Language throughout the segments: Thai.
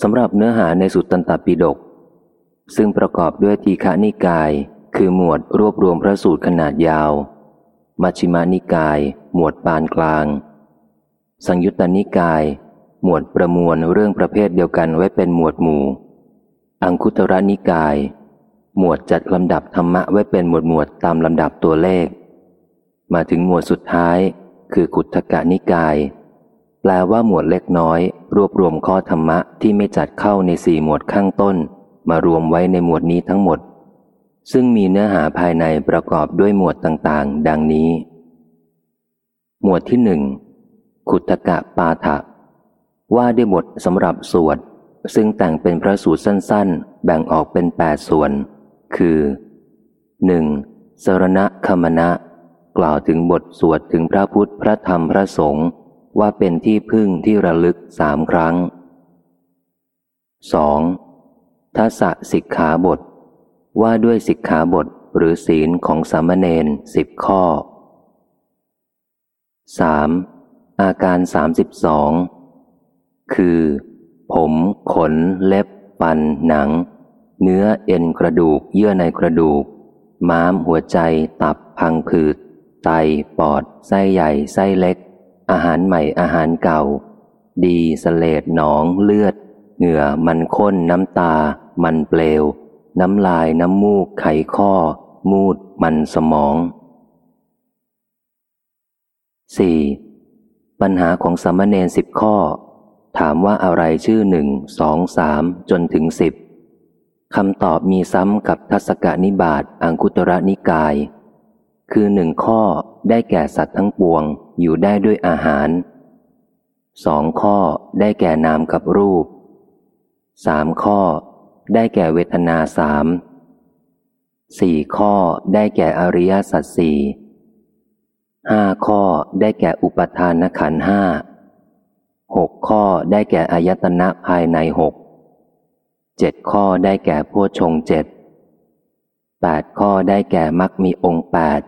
สำหรับเนื้อหาในสุตตันตปิฎกซึ่งประกอบด้วยทีฆานิกาย คือหมวดรวบรวมพระสูตรขนาดยาว มัชฌิมานิกาย หมวดปานกลาง สังยุตตนิกาย หมวดประมวลเรื่องประเภทเดียวกันไว้เป็นหมวดหมู่ อังคุตระนิกาย หมวดจัดลำดับธรรมะไว้เป็นหมวดหมวดตามลำดับตัวเลข มาถึงหมวดสุดท้าย คือขุทกนิกาย แปลว่าหมวดเล็กน้อย รวบรวมข้อธรรมะที่ไม่จัดเข้าในสี่หมวดข้างต้น มารวมไว้ในหมวดนี้ทั้งหมด ซึ่งมีเนื้อหาภายในประกอบด้วยหมวดต่างๆ ดังนี้ หมวดที่หนึ่งขุทกะปาฐะว่าด้วยบทสำหรับสวด ซึ่งแต่งเป็นพระสูตรสั้นๆ แบ่งออกเป็นแปดส่วน คือ 1. สรณะคมณะ กล่าวถึงบทสวดถึงพระพุทธพระธรรมพระสงฆ์ ว่าเป็นที่พึ่งที่ระลึกสามครั้ง 2. ทัศสิกขาบท ว่าด้วยสิกขาบทหรือศีลของสามเณรสิบข้อ 3. อาการสามสิบสองคือ ผม ขน เล็บ ฟัน หนัง เนื้อเอ็นกระดูก เยื่อในกระดูก ม้ามหัวใจ ตับ พังผืด ไต ปอด ไส้ใหญ่ ไส้เล็ก อาหารใหม่อาหารเก่า ดีสเลดหนองเลือด เหงื่อมันข้นน้ำตา มันเปลว น้ำลายน้ำมูกไขข้อ มูด มันสมอง 4. ปัญหาของสามเณรสิบข้อ ถามว่าอะไรชื่อหนึ่งสองสามจนถึงสิบคำตอบมีซ้ำกับทัศกนิบาตอังคุตระนิกาย คือหนึ่งข้อได้แก่สัตว์ทั้งปวงอยู่ได้ด้วยอาหารสองข้อได้แก่นามกับรูปสามข้อ ได้แก่เวทนาสามสี่ข้อได้แก่อริยสัจสี่ห้าข้อได้แก่อุปทานขันห้าหกข้อได้แก่อายตนะภายในหกเจ็ดข้อได้แก่โพชงเจ็ดแปดข้อได้แก่มักมีองค์แปด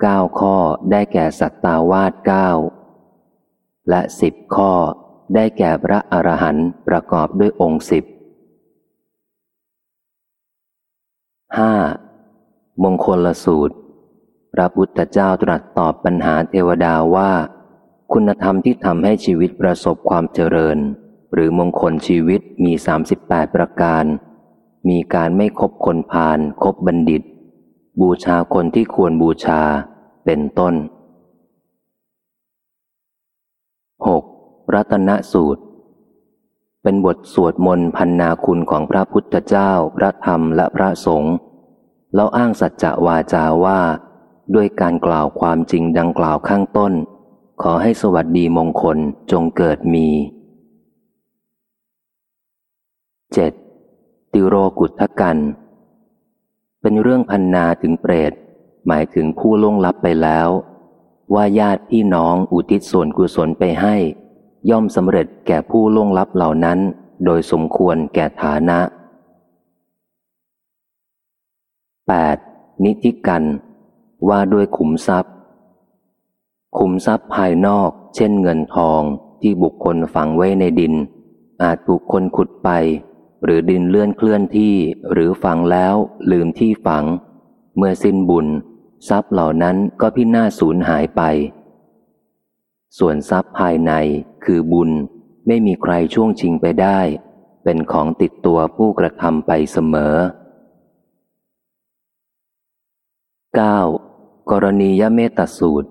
เก้าข้อได้แก่สัตตาวาสเก้าและสิบข้อได้แก่พระอรหันต์ประกอบด้วยองค์สิบห้ามงคลละสูตร พระพุทธเจ้าตรัสตอบปัญหาเทวดาว่า คุณธรรมที่ทำให้ชีวิตประสบความเจริญ หรือมงคลชีวิตมี 38 ประการ มีการไม่คบคนพาลคบบัณฑิต บูชาคนที่ควรบูชาเป็นต้น 6. รัตนสูตร เป็นบทสวดมนต์พันนาคุณของพระพุทธเจ้า พระธรรมและพระสงฆ์แล้วอ้างสัจจะวาจาว่า ด้วยการกล่าวความจริงดังกล่าวข้างต้น ขอให้สวัสดีมงคลจงเกิดมี 7. ติโรกุทธกัน เป็นเรื่องพันนาถึงเปรต หมายถึงผู้ล่วงลับไปแล้ว ว่าญาติพี่น้องอุทิศส่วนกุศลไปให้ ย่อมสำเร็จแก่ผู้ล่วงลับเหล่านั้น โดยสมควรแก่ฐานะ 8. นิธิกัน ว่าด้วยขุมทรัพย์ ขุมทรัพย์ภายนอก เช่นเงินทองที่บุคคลฝังไว้ในดิน อาจบุคคลขุดไป หรือดินเลื่อนเคลื่อนที่หรือฝังแล้วลืมที่ฝัง เมื่อสิ้นบุญ ทรัพย์เหล่านั้นก็พินาศสูญหายไป ส่วนทรัพย์ภายในคือบุญไม่มีใครช่วงชิงไปได้ เป็นของติดตัวผู้กระทำไปเสมอ 9. กรณียเมตตสูตร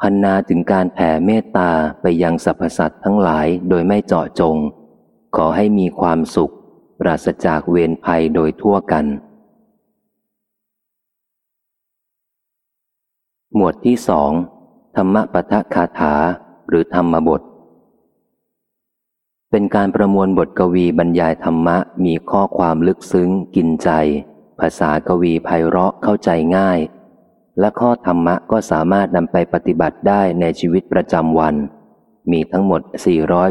พันนาถึงการแผ่เมตตาไปยังสรรพสัตว์ทั้งหลายโดยไม่เจาะจง ขอให้มีความสุข ปราศจากเวรภัยโดยทั่วกัน หมวดที่สองธรรมปทคาถาหรือธรรมบท เป็นการประมวลบทกวีบรรยายธรรมะมีข้อความลึกซึ้ง กินใจ ภาษากวีไพเราะเข้าใจง่าย และข้อธรรมะก็สามารถนำไปปฏิบัติได้ในชีวิตประจำวัน มีทั้งหมด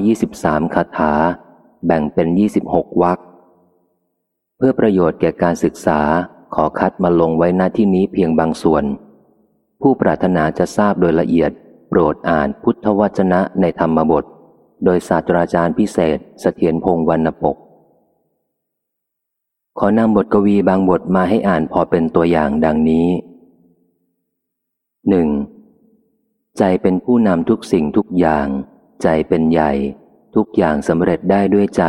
423 คาถา แบ่งเป็น 26 วรรคเพื่อประโยชน์แก่การศึกษาขอคัดมาลงไว้หน้าที่นี้เพียงบางส่วน ผู้ปรารถนาจะทราบโดยละเอียด โปรดอ่านพุทธวจนะในธรรมบท โดยศาสตราจารย์พิเศษเสถียรพงศ์วรรณปก ขอนำบทกวีบางบทมาให้อ่านพอเป็นตัวอย่างดังนี้หนึ่งใจเป็นผู้นำทุกสิ่งทุกอย่าง ใจเป็นใหญ่ ทุกอย่างสำเร็จได้ด้วยใจ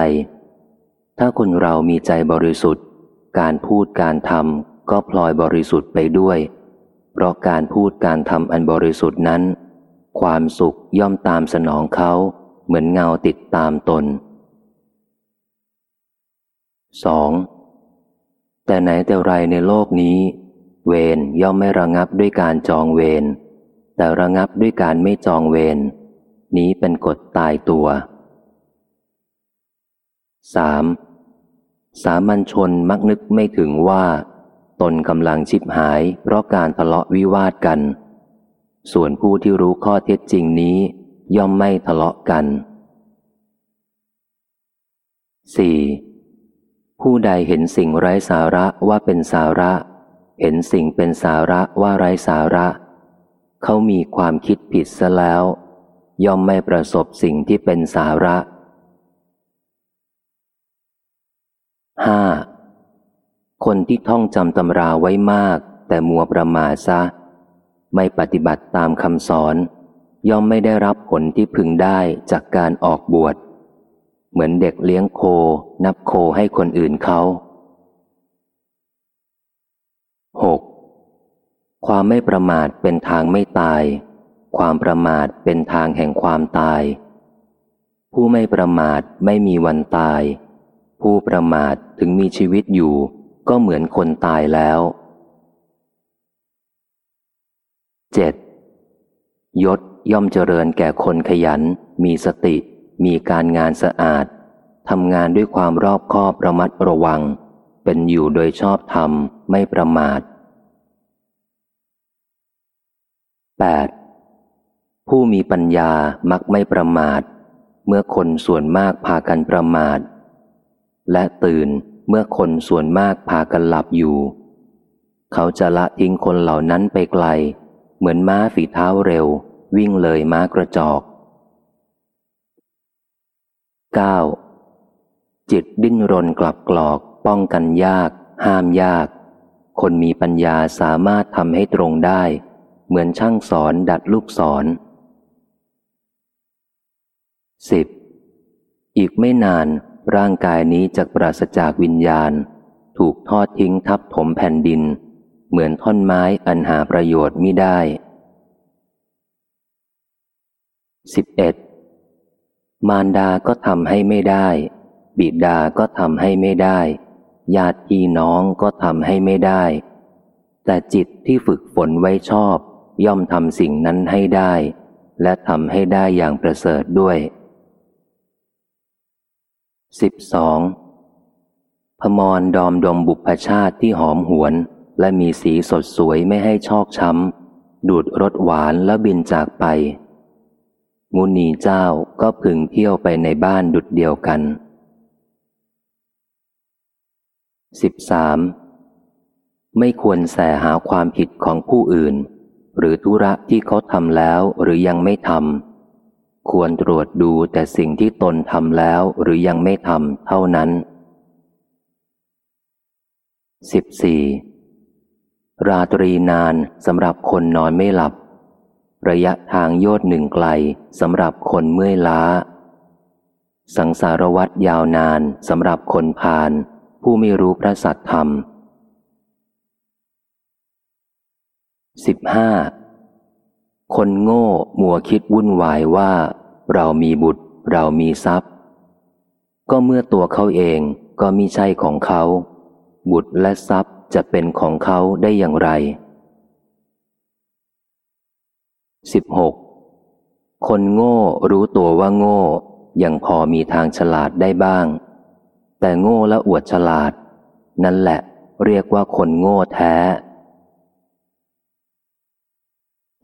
ถ้าคนเรามีใจบริสุทธิ์ การพูดการทำก็พลอยบริสุทธิ์ไปด้วย เพราะการพูดการทำอันบริสุทธิ์นั้น ความสุขย่อมตามสนองเขาเหมือนเงาติดตามตน 2. แต่ไหนแต่ไรในโลกนี้ เวรย่อมไม่ระงับด้วยการจองเวรแต่ระงับด้วยการไม่จองเวรนี้เป็นกฎตายตัว 3. สามัญชนมักนึกไม่ถึงว่า ตนกำลังชิบหายเพราะการทะเลาะวิวาทกัน ส่วนผู้ที่รู้ข้อเท็จจริงนี้ ย่อมไม่ทะเลาะกัน 4. ผู้ใดเห็นสิ่งไร้สาระว่าเป็นสาระ เห็นสิ่งเป็นสาระว่าไร้สาระ เขามีความคิดผิดซะแล้ว ย่อมไม่ประสบสิ่งที่เป็นสาระ 5. คนที่ท่องจำตำราไว้มาก แต่มัวประมาซะ ไม่ปฏิบัติตามคำสอน ย่อมไม่ได้รับผลที่พึงได้จากการออกบวช เหมือนเด็กเลี้ยงโค นับโคให้คนอื่นเขา 6. ความไม่ประมาทเป็นทางไม่ตาย ความประมาทเป็นทางแห่งความตาย ผู้ไม่ประมาทไม่มีวันตาย ผู้ประมาทถึงมีชีวิตอยู่ ก็เหมือนคนตายแล้ว 7. ยศย่อมเจริญแก่คนขยัน มีสติ มีการงานสะอาดทำงานด้วยความรอบคอบระมัดระวัง เป็นอยู่โดยชอบธรรมไม่ประมาท 8. ผู้มีปัญญามักไม่ประมาท เมื่อคนส่วนมากพากันประมาท และตื่นเมื่อคนส่วนมากพากันหลับอยู่ เขาจะละทิ้งคนเหล่านั้นไปไกล เหมือนม้าฝีเท้าเร็ว วิ่งเลยม้ากระจอก 9. จิตดิ้นรนกลับกรอก ป้องกันยาก ห้ามยาก คนมีปัญญาสามารถทำให้ตรงได้ เหมือนช่างสอนดัดลูกศร 10. อีกไม่นาน ร่างกายนี้จะปราศจากวิญญาณ ถูกทอดทิ้งทับถมแผ่นดิน เหมือนท่อนไม้อันหาประโยชน์ไม่ได้ 11. มารดาก็ทำให้ไม่ได้ บิดาก็ทำให้ไม่ได้ ญาติพี่น้องก็ทำให้ไม่ได้ แต่จิตที่ฝึกฝนไว้ชอบ ย่อมทำสิ่งนั้นให้ได้ และทำให้ได้อย่างประเสริฐด้วย 12. พมรดอมดมบุพชาติที่หอมหวน และมีสีสดสวยไม่ให้ชอกช้ำ ดูดรสหวานแล้วบินจากไป มุนีเจ้าก็พึงเที่ยวไปในบ้านดุดเดียวกัน 13. ไม่ควรแสหาความผิดของผู้อื่น หรือธุระที่เขาทำแล้วหรือยังไม่ทำ ควรตรวจดูแต่สิ่งที่ตนทำแล้วหรือยังไม่ทำเท่านั้น 14. ราตรีนานสำหรับคนนอนไม่หลับ ระยะทางโยดหนึ่งไกลสำหรับคนเมื่อยล้า สังสารวัตรยาวนานสำหรับคนพาลผู้ไม่รู้พระสัตธรรม 15. คนโง่มัวคิดวุ่นวายว่า เรามีบุตร เรามีทรัพย์ ก็เมื่อตัวเขาเองก็มิใช่ของเขา บุตรและทรัพย์จะเป็นของเขาได้อย่างไร 16. คนโง่รู้ตัวว่าโง่ ยังพอมีทางฉลาดได้บ้าง แต่โง่และอวดฉลาด นั่นแหละเรียกว่าคนโง่แท้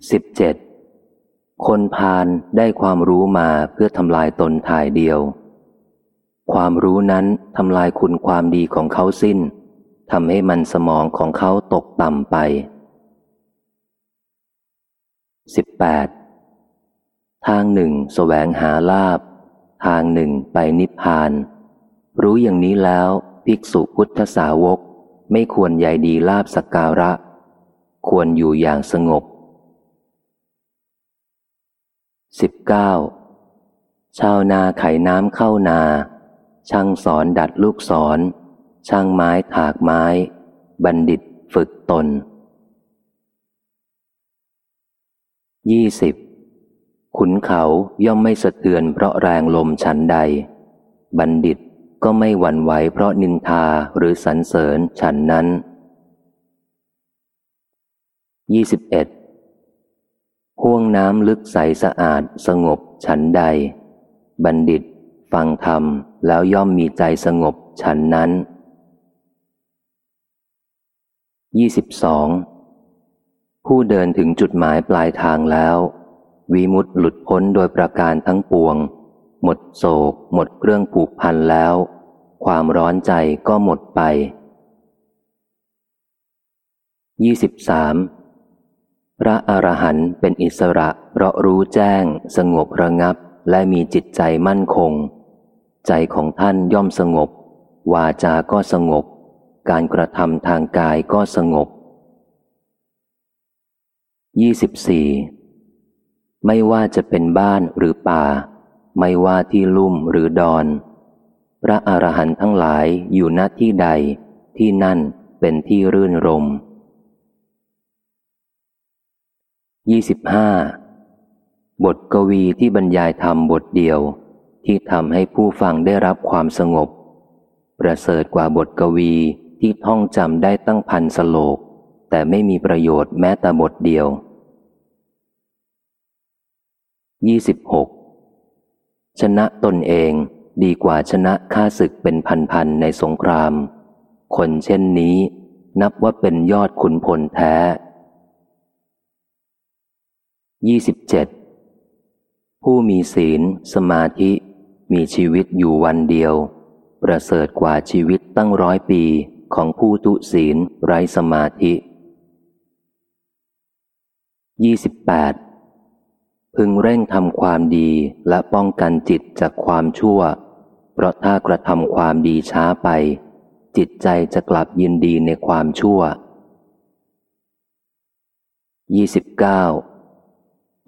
17. คนพาลได้ความรู้มาเพื่อทำลายตนทายเดียว ความรู้นั้นทำลายคุณความดีของเขาสิ้นทำให้มันสมองของเขาตกต่ำไป 18. ทางหนึ่งสแสวงหาลาบ ทางหนึ่งไปนิพพาน รู้อย่างนี้แล้วภิกษุพุทธสาวกไม่ควรใยดีลาบสกการะ ควรอยู่อย่างสงบ 19. ชาวนาไขน้ำเข้านา ช่างสอนดัดลูกศรช่างไม้ถากไม้ บัณฑิตฝึกตน 20. ขุนเขาย่อมไม่สะเทือนเพราะแรงลมฉันใด บัณฑิตก็ไม่หวั่นไหวเพราะนินทาหรือสรรเสริญฉันนั้น 21. ห่วงน้ำลึกใสสะอาดสงบฉันใด บัณฑิต ฟังธรรมแล้วย่อมมีใจสงบฉันนั้น 22. ผู้เดินถึงจุดหมายปลายทางแล้ว วิมุตต์หลุดพ้นโดยประการทั้งปวง หมดโศก หมดเครื่องผูกพันแล้ว ความร้อนใจก็หมดไป 23. พระอรหันต์เป็นอิสระเพราะรู้แจ้ง สงบระงับและมีจิตใจมั่นคง ใจของท่านย่อมสงบ วาจาก็สงบ การกระทำทางกายก็สงบ 24. ไม่ว่าจะเป็นบ้านหรือป่า ไม่ว่าที่ลุ่มหรือดอน พระอรหันต์ทั้งหลายอยู่ณที่ใด ที่นั่นเป็นที่รื่นรม 25. บทกวีที่บรรยายธรรมบทเดียว ที่ทำให้ผู้ฟังได้รับความสงบ ประเสริฐกว่าบทกวีที่ท่องจำได้ตั้งพันสโลก แต่ไม่มีประโยชน์แม้แต่บทเดียว 26. ชนะตนเองดีกว่าชนะข้าศึกเป็นพันๆในสงคราม คนเช่นนี้นับว่าเป็นยอดขุนพลแท้ 27. ผู้มีศีล สมาธิ มีชีวิตอยู่วันเดียว ประเสริฐกว่าชีวิตตั้งร้อยปีของผู้ทุศีลไร้สมาธิ 28. พึงเร่งทำความดีและป้องกันจิตจากความชั่ว เพราะถ้ากระทำความดีช้าไป จิตใจจะกลับยินดีในความชั่ว 29.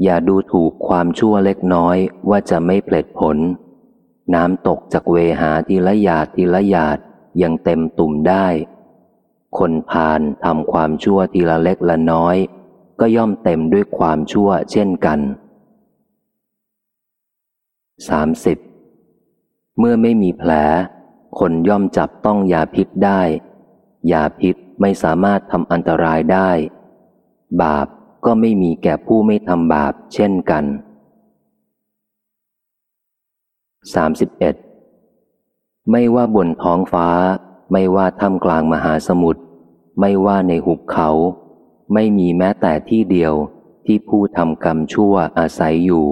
อย่าดูถูกความชั่วเล็กน้อยว่าจะไม่เปลิดผล น้ำตกจากเวหาทีละหยาดทีละหยาดยังเต็มตุ่มได้ คนพาลทำความชั่วทีละเล็กละน้อย ก็ย่อมเต็มด้วยความชั่วเช่นกัน 30. เมื่อไม่มีแผล คนย่อมจับต้องยาพิษได้ยาพิษไม่สามารถทำอันตรายได้ บาป ก็ไม่มีแก่ผู้ไม่ทำบาปเช่นกัน 31. ไม่ว่าบนท้องฟ้า ไม่ว่าท่ามกลางมหาสมุทรไม่ว่าในหุบเขา ไม่มีแม้แต่ที่เดียวที่ผู้ทำกรรมชั่วอาศัยอยู่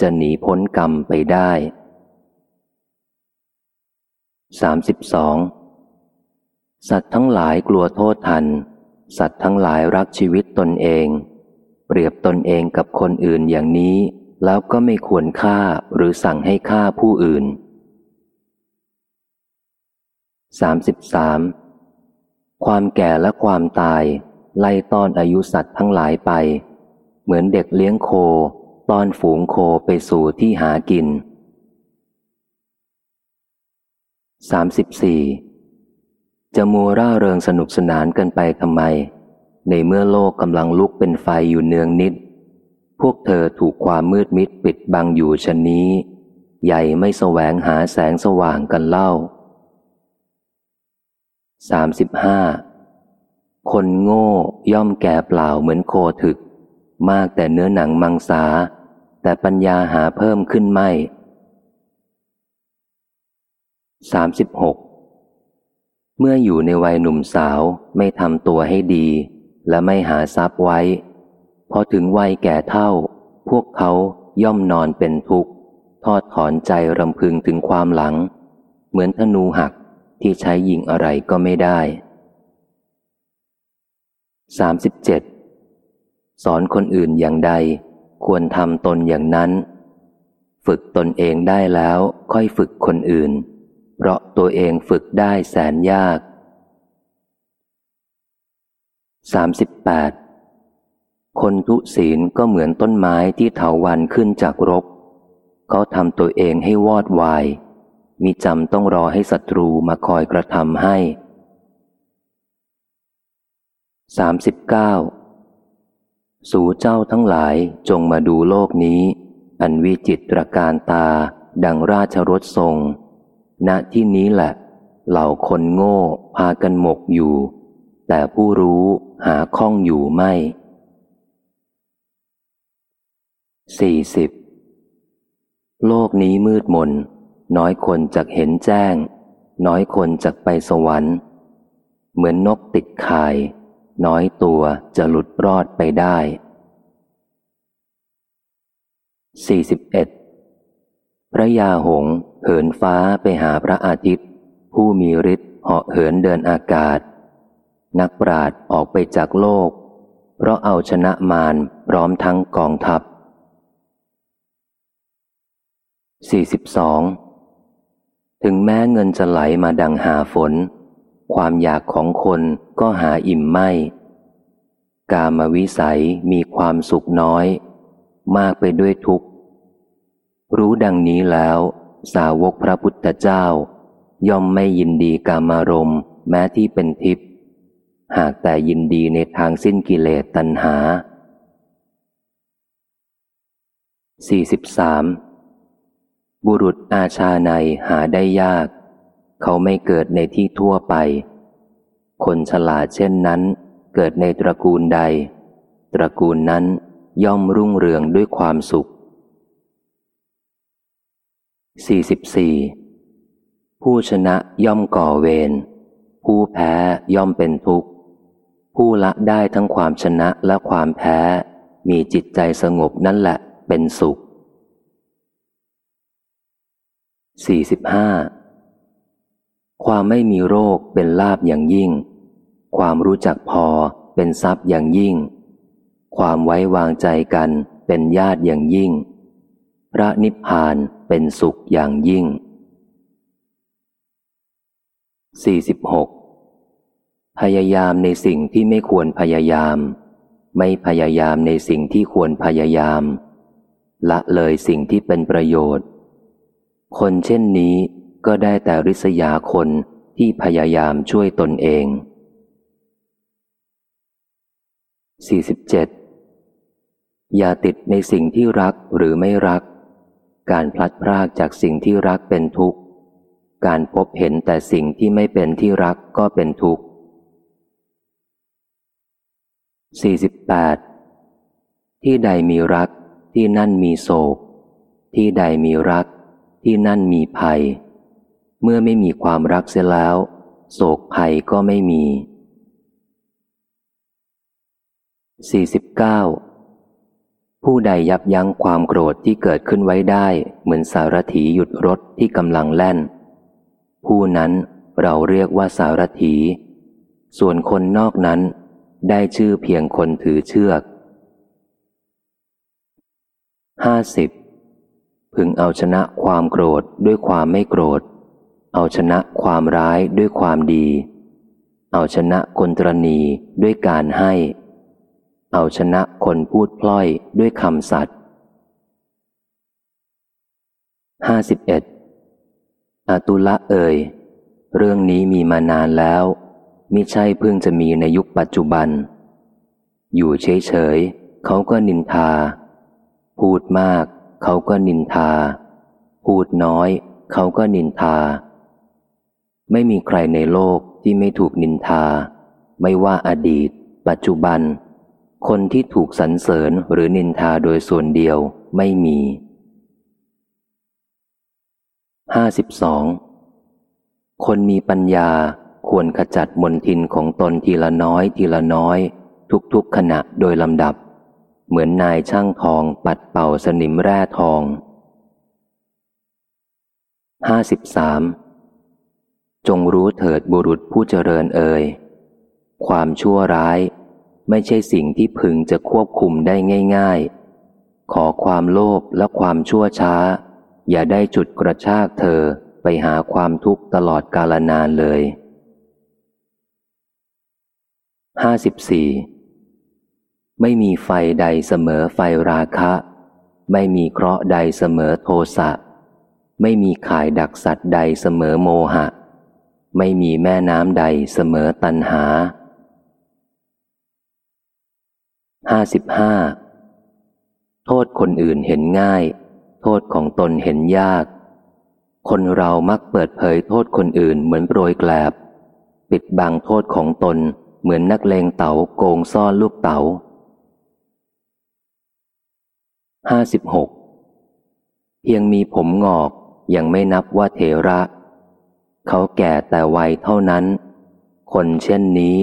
จะหนีพ้นกรรมไปได้ 32. สัตว์ทั้งหลายกลัวโทษทัน สัตว์ทั้งหลายรักชีวิตตนเอง เปรียบตนเองกับคนอื่นอย่างนี้ แล้วก็ไม่ควรฆ่าหรือสั่งให้ฆ่าผู้อื่น 33. ความแก่และความตาย ไล่ต้อนอายุสัตว์ทั้งหลายไป เหมือนเด็กเลี้ยงโคต้อนฝูงโคไปสู่ที่หากิน 34. จะมัวร่าเริงสนุกสนานกันไปทำไม ในเมื่อโลกกำลังลุกเป็นไฟอยู่เนืองนิด พวกเธอถูกความมืดมิดปิดบังอยู่ชนนี้ ใหญ่ไม่แสวงหาแสงสว่างกันเล่า 35. คนโง่ย่อมแก่เปล่าเหมือนโคถึก มากแต่เนื้อหนังมังสา แต่ปัญญาหาเพิ่มขึ้นไม่ 36. เมื่ออยู่ในวัยหนุ่มสาวไม่ทำตัวให้ดี และไม่หาทรัพย์ไว้ พอถึงวัยแก่เท่า พวกเขาย่อมนอนเป็นทุกข์ ทอดถอนใจรำพึงถึงความหลัง เหมือนธนูหักที่ใช้ยิงอะไรก็ไม่ได้ 37. สอนคนอื่นอย่างใด ควรทำตนอย่างนั้นฝฝึกตนเองได้แล้วค่อยฝึกคนอื่น เพราะตัวเองฝึกได้แสนยาก 38. คนทุศีลก็เหมือนต้นไม้ที่เถาวันขึ้นจากรก เขาทำตัวเองให้วอดวาย มีจำต้องรอให้ศัตรูมาคอยกระทำให้ 39. สู่เจ้าทั้งหลายจงมาดูโลกนี้ อันวิจิตรการตาดังราชรถทรง ณที่นี้แหละ เหล่าคนโง่พากันหมกอยู่ แต่ผู้รู้หาข้องอยู่ไม่ 40. โลกนี้มืดมน น้อยคนจะเห็นแจ้ง น้อยคนจะไปสวรรค์ เหมือนนกติดข่าย น้อยตัวจะหลุดรอดไปได้ 41. พระยาหงเหินฟ้าไปหาพระอาทิตย์ ผู้มีฤทธิ์เหาะเหินเดินอากาศ นักปราดออกไปจากโลก เพราะเอาชนะมารพร้อมทั้งกองทัพ 42. ถึงแม้เงินจะไหลมาดังหาฝน ความอยากของคนก็หาอิ่มไม่ กามวิสัยมีความสุขน้อย มากไปด้วยทุกข์ รู้ดังนี้แล้ว สาวกพระพุทธเจ้า ย่อมไม่ยินดีกามารมณ์แม้ที่เป็นทิพย์ หากแต่ยินดีในทางสิ้นกิเลสตัณหา 43. บุรุษอาชาในหาได้ยาก เขาไม่เกิดในที่ทั่วไป คนฉลาดเช่นนั้น เกิดในตระกูลใด ตระกูลนั้นย่อมรุ่งเรืองด้วยความสุข 44. ผู้ชนะย่อมก่อเวรผู้แพ้ย่อมเป็นทุกข์ ผู้ละได้ทั้งความชนะและความแพ้ มีจิตใจสงบนั่นแหละเป็นสุข 45. ความไม่มีโรคเป็นลาบอย่างยิ่ง ความรู้จักพอเป็นทรัพย์อย่างยิ่ง ความไว้วางใจกันเป็นญาติอย่างยิ่ง พระนิพพานเป็นสุขอย่างยิ่ง 46. พยายามในสิ่งที่ไม่ควรพยายาม ไม่พยายามในสิ่งที่ควรพยายาม ละเลยสิ่งที่เป็นประโยชน์ คนเช่นนี้ก็ได้แต่ริษยาคนที่พยายามช่วยตนเอง 47. อย่าติดในสิ่งที่รักหรือไม่รัก การพลัดพรากจากสิ่งที่รักเป็นทุกข์ การพบเห็นแต่สิ่งที่ไม่เป็นที่รักก็เป็นทุกข์ 48. ที่ใดมีรัก ที่นั่นมีโศก ที่ใดมีรัก ที่นั่นมีภัย เมื่อไม่มีความรักเสียแล้ว โศกภัยก็ไม่มี 49. ผู้ใดยับยั้งความโกรธที่เกิดขึ้นไว้ได้ เหมือนสารถีหยุดรถที่กำลังแล่น ผู้นั้นเราเรียกว่าสารถี ส่วนคนนอกนั้น ได้ชื่อเพียงคนถือเชือกห้าสิบพึงเอาชนะความโกรธด้วยความไม่โกรธ เอาชนะความร้ายด้วยความดี เอาชนะคนตรณีด้วยการให้ เอาชนะคนพูดพล่อยด้วยคำสัตย์ห้าสิบเอ็ดอตุละเอ่ย เรื่องนี้มีมานานแล้ว มิใช่เพิ่งจะมีในยุคปัจจุบัน อยู่เฉยๆเขาก็นินทา พูดมากเขาก็นินทา พูดน้อย เขาก็นินทา ไม่มีใครในโลกที่ไม่ถูกนินทา ไม่ว่าอดีต ปัจจุบัน คนที่ถูกสรรเสริญหรือนินทาโดยส่วนเดียวไม่มีห้าสิบสองคนมีปัญญา ควรขจัดมนทินของตนทีละน้อยทีละน้อย ทุกๆขณะโดยลำดับ เหมือนนายช่างทองปัดเป่าสนิมแร่ทองห้าสิบสามจงรู้เถิดบุรุษผู้เจริญเอ่ยความชั่วร้าย ไม่ใช่สิ่งที่พึงจะควบคุมได้ง่าย ๆ ขอความโลภและความชั่วช้า อย่าได้จุดกระชากเธอไปหาความทุกข์ตลอดกาลนานเลย ห้าสิบสี่ไม่มีไฟใดเสมอไฟราคะ ไม่มีเคราะห์ใดเสมอโทสะ ไม่มีข่ายดักสัตว์ใดเสมอโมหะ ไม่มีแม่น้ำใดเสมอตันหาห้าสิบห้าโทษคนอื่นเห็นง่าย โทษของตนเห็นยาก คนเรามักเปิดเผยโทษคนอื่นเหมือนโปรยแกลบ ปิดบังโทษของตน เหมือนนักเลงเต๋าโกงซ่อนลูกเต๋าห้าสิบหกเพียงมีผมงอกยังไม่นับว่าเทระ เขาแก่แต่วัยเท่านั้น คนเช่นนี้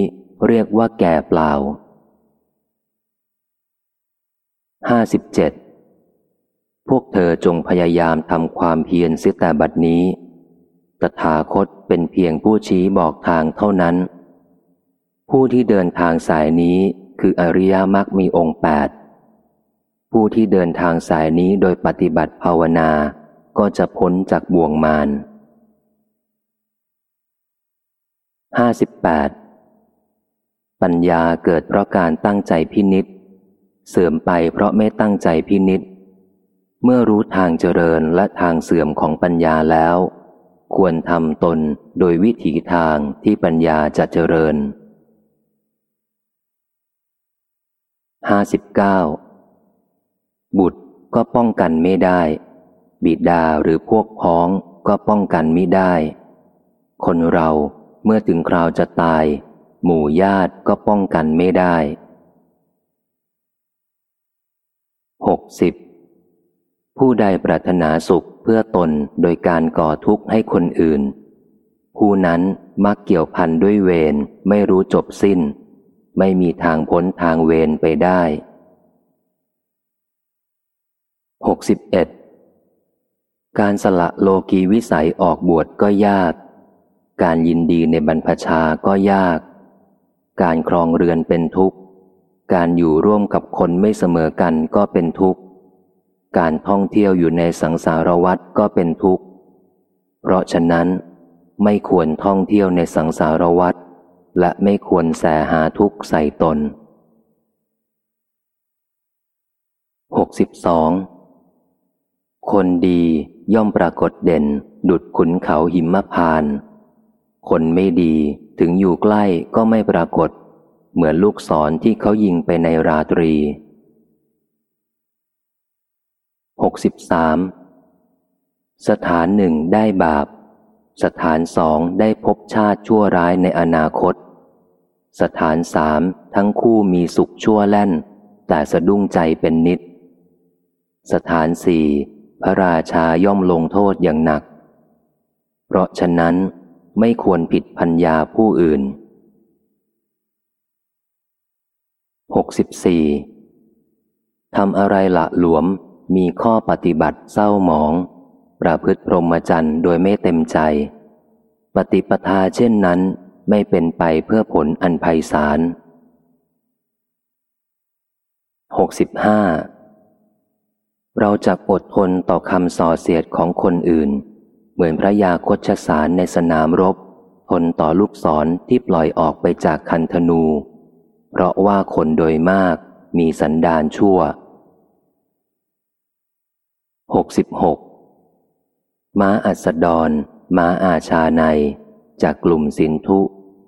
เรียกว่าแก่เปล่าห้าสิบเจ็ดพวกเธอจงพยายามทำความเพียรเสียแต่บัดนี้ ตถาคตเป็นเพียงผู้ชี้บอกทางเท่านั้น ผู้ที่เดินทางสายนี้คืออริยมรรคมีองค์แปดผู้ที่เดินทางสายนี้โดยปฏิบัติภาวนา ก็จะพ้นจากบ่วงมารห้าสิบแปดปัญญาเกิดเพราะการตั้งใจพินิษเสื่อมไปเพราะไม่ตั้งใจพินิษเมื่อรู้ทางเจริญและทางเสื่อมของปัญญาแล้ว ควรทำตนโดยวิถีทางที่ปัญญาจะเจริญ ห้าสิบเก้าบุตรก็ป้องกันไม่ได้ บิดาหรือพวกพ้องก็ป้องกันไม่ได้ คนเราเมื่อถึงคราวจะตาย หมู่ญาติก็ป้องกันไม่ได้หกสิบผู้ใดปรารถนาสุขเพื่อตนโดยการก่อทุกข์ให้คนอื่น ผู้นั้นมักเกี่ยวพันด้วยเวรไม่รู้จบสิ้น ไม่มีทางพ้นทางเวรไปได้หกสิบเอ็ดการสละโลกีวิสัยออกบวชก็ยาก การยินดีในบรรพชาก็ยาก การครองเรือนเป็นทุกข์ การอยู่ร่วมกับคนไม่เสมอกันก็เป็นทุกข์ การท่องเที่ยวอยู่ในสังสารวัฏก็เป็นทุกข์ เพราะฉะนั้นไม่ควรท่องเที่ยวในสังสารวัฏ และไม่ควรแสหาทุกข์ใส่ตน 62. คนดีย่อมปรากฏเด่น ดุดขุนเขาหิมพาน คนไม่ดีถึงอยู่ใกล้ก็ไม่ปรากฏ เหมือนลูกศรที่เขายิงไปในราตรี 63. สถานหนึ่งได้บาป สถานสองได้พบชาติชั่วร้ายในอนาคต สถานสามทั้งคู่มีสุขชั่วแล่น แต่สะดุ้งใจเป็นนิด สถานสี่พระราชาย่อมลงโทษอย่างหนัก เพราะฉะนั้นไม่ควรผิดพัญญาผู้อื่นหกสิบสี่ทำอะไรละหลวมมีข้อปฏิบัติเศร้าหมอง ประพฤติพรหมจรรย์โดยไม่เต็มใจ ปฏิปทาเช่นนั้น ไม่เป็นไปเพื่อผลอันไพศาลหกสิบห้าเราจะอดทนต่อคำส่อเสียดของคนอื่น เหมือนพระยาคชสารในสนามรบ ทนต่อลูกศรที่ปล่อยออกไปจากคันธนู เพราะว่าคนโดยมากมีสันดานชั่ว 66. ม้าอัสดร ม้าอาชาใน จากกลุ่มสินทุ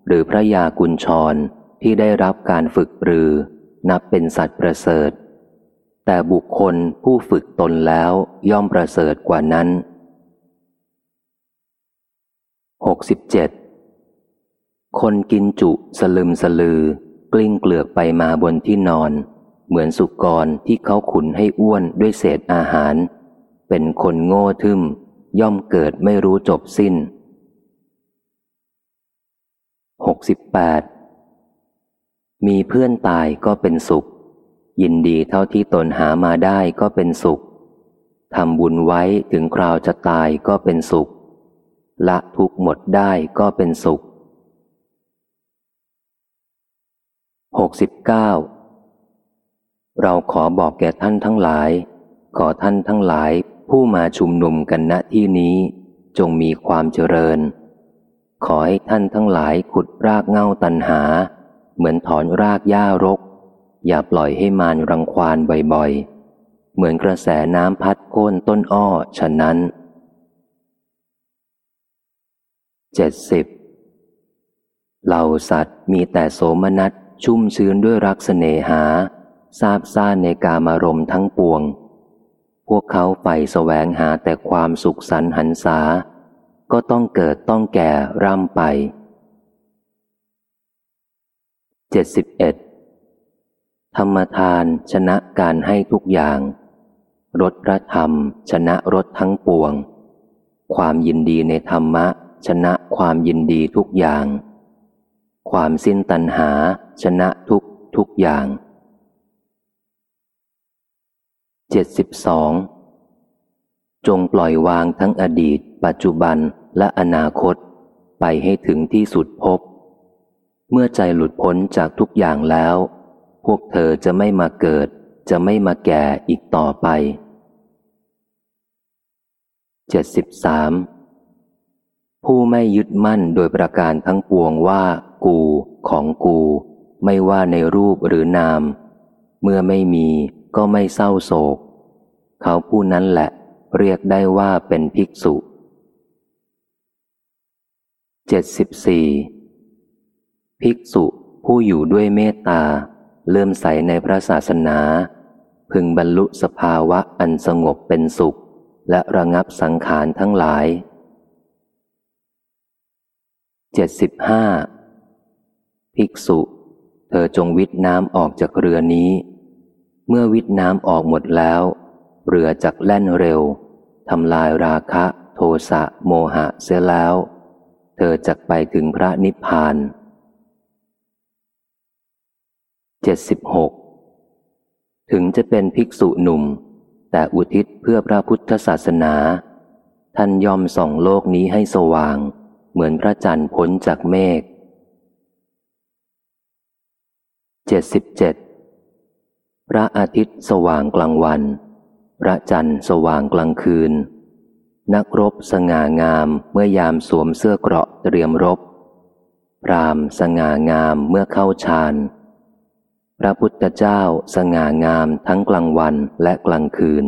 หรือพระยากุญชรที่ได้รับการฝึกปรือ นับเป็นสัตว์ประเสริฐ แต่บุคคลผู้ฝึกตนแล้วย่อมประเสริฐกว่านั้น 67. คนกินจุสลึมสลือกลิ้งเกลือกไปมาบนที่นอน เหมือนสุกรที่เขาขุนให้อ้วนด้วยเศษอาหาร เป็นคนโง่ทึมย่อมเกิดไม่รู้จบสิ้น 68. มีเพื่อนตายก็เป็นสุข ยินดีเท่าที่ตนหามาได้ก็เป็นสุขทำบุญไว้ถึงคราวจะตายก็เป็นสุข ละทุกหมดได้ก็เป็นสุขหกสิบเก้าเราขอบอกแก่ท่านทั้งหลาย ขอท่านทั้งหลายผู้มาชุมนุมกันณที่นี้ จงมีความเจริญ ขอให้ท่านทั้งหลายขุดรากเง่าตันหา เหมือนถอนรากหญ้ารก อย่าปล่อยให้มารรังควานบ่อยๆ เหมือนกระแสน้ำพัดโค่นต้นอ้อฉะนั้นเจ็ดสิบเหล่าสัตว์มีแต่โสมนัสชุ่มชื้นด้วยรักเสน่หาทราบซ่านในกามารมณ์ทั้งปวง พวกเขาใฝ่แสวงหาแต่ความสุขสันหันษา ก็ต้องเกิดต้องแก่ร่ำไปเจ็ดสิบเอ็ดธรรมทานชนะการให้ทุกอย่าง รสพระธรรม ชนะรสทั้งปวง ความยินดีในธรรมะ ชนะความยินดีทุกอย่าง ความสิ้นตัณหา ชนะทุกทุกอย่างเจ็ดสิบสองจงปล่อยวางทั้งอดีต ปัจจุบัน และอนาคตไปให้ถึงที่สุดพบ เมื่อใจหลุดพ้นจากทุกอย่างแล้ว พวกเธอจะไม่มาเกิด จะไม่มาแก่อีกต่อไปเจ็ดสิบสามผู้ไม่ยึดมั่นโดยประการทั้งปวงว่า กูของกู ไม่ว่าในรูปหรือนาม เมื่อไม่มีก็ไม่เศร้าโศก เขาผู้นั้นแหละเรียกได้ว่าเป็นภิกษุ เจ็ดสิบสี่ภิกษุผู้อยู่ด้วยเมตตา เลื่อมใสในพระศาสนา พึงบรรลุสภาวะอันสงบเป็นสุข และระงับสังขารทั้งหลายเจ็ดสิบห้าภิกษุ เธอจงวิทน้ำออกจากเรือนี้ เมื่อวิทน้ำออกหมดแล้ว เรือจักแล่นเร็วทำลายราคะ โทสะโมหะเสียแล้ว เธอจักไปถึงพระนิพพานเจ็ดสิบหกถึงจะเป็นภิกษุหนุ่ม แต่อุทิศเพื่อพระพุทธศาสนา ท่านยอมส่องโลกนี้ให้สว่าง เหมือนพระจันทร์พ้นจากเมฆเจ็ดสิบเจ็ดพระอาทิตย์สว่างกลางวัน พระจันทร์สว่างกลางคืน นักรบสง่างามเมื่อยามสวมเสื้อเกราะเตรียมรบ พรามสง่างามเมื่อเข้าฌาน พระพุทธเจ้าสง่างามทั้งกลางวันและกลางคืน